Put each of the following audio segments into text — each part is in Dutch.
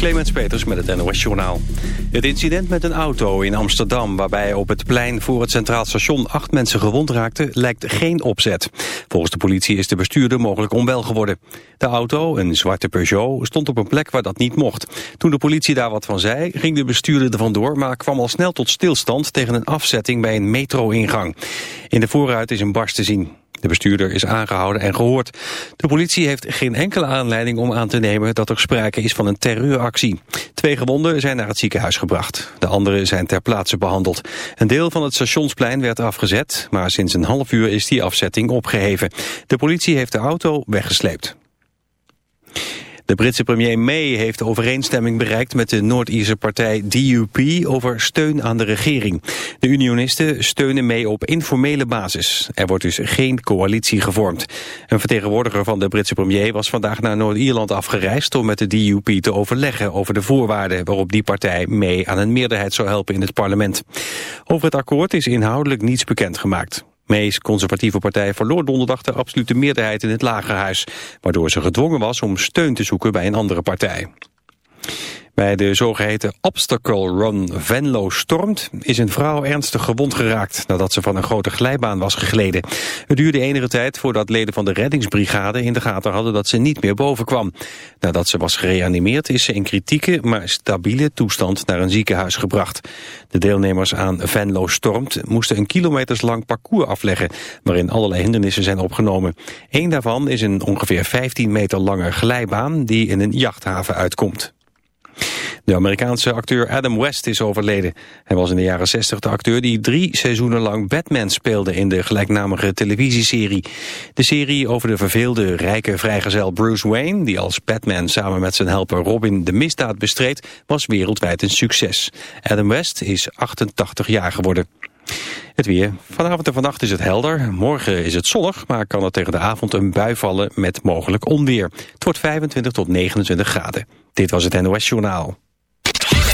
Clemens Peters met het NOS Journaal. Het incident met een auto in Amsterdam... waarbij op het plein voor het Centraal Station acht mensen gewond raakten... lijkt geen opzet. Volgens de politie is de bestuurder mogelijk onwel geworden. De auto, een zwarte Peugeot, stond op een plek waar dat niet mocht. Toen de politie daar wat van zei, ging de bestuurder er vandoor... maar kwam al snel tot stilstand tegen een afzetting bij een metro-ingang. In de voorruit is een barst te zien. De bestuurder is aangehouden en gehoord. De politie heeft geen enkele aanleiding om aan te nemen dat er sprake is van een terreuractie. Twee gewonden zijn naar het ziekenhuis gebracht. De anderen zijn ter plaatse behandeld. Een deel van het stationsplein werd afgezet, maar sinds een half uur is die afzetting opgeheven. De politie heeft de auto weggesleept. De Britse premier May heeft overeenstemming bereikt met de Noord-Ierse partij DUP over steun aan de regering. De unionisten steunen May op informele basis. Er wordt dus geen coalitie gevormd. Een vertegenwoordiger van de Britse premier was vandaag naar Noord-Ierland afgereisd om met de DUP te overleggen over de voorwaarden waarop die partij May aan een meerderheid zou helpen in het parlement. Over het akkoord is inhoudelijk niets bekendgemaakt. May's conservatieve partij verloor donderdag de absolute meerderheid in het lagerhuis, waardoor ze gedwongen was om steun te zoeken bij een andere partij. Bij de zogeheten Obstacle Run Venlo Stormt is een vrouw ernstig gewond geraakt nadat ze van een grote glijbaan was gegleden. Het duurde enige tijd voordat leden van de reddingsbrigade in de gaten hadden dat ze niet meer boven kwam. Nadat ze was gereanimeerd is ze in kritieke maar stabiele toestand naar een ziekenhuis gebracht. De deelnemers aan Venlo Stormt moesten een kilometerslang parcours afleggen waarin allerlei hindernissen zijn opgenomen. Eén daarvan is een ongeveer 15 meter lange glijbaan die in een jachthaven uitkomt. De Amerikaanse acteur Adam West is overleden. Hij was in de jaren 60 de acteur die drie seizoenen lang Batman speelde in de gelijknamige televisieserie. De serie over de verveelde rijke vrijgezel Bruce Wayne, die als Batman samen met zijn helper Robin de misdaad bestreed, was wereldwijd een succes. Adam West is 88 jaar geworden. Het weer. Vanavond en vannacht is het helder. Morgen is het zonnig, maar kan er tegen de avond een bui vallen met mogelijk onweer. Het wordt 25 tot 29 graden. Dit was het NOS Journaal.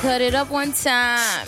Cut it up one time.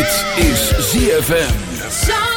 Dit is ZFM.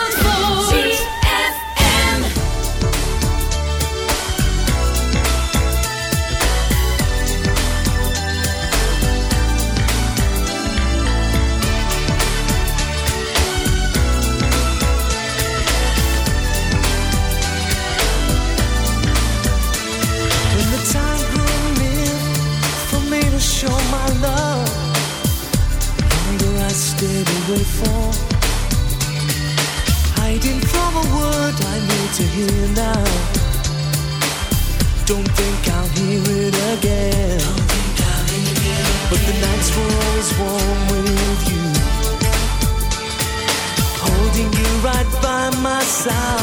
sound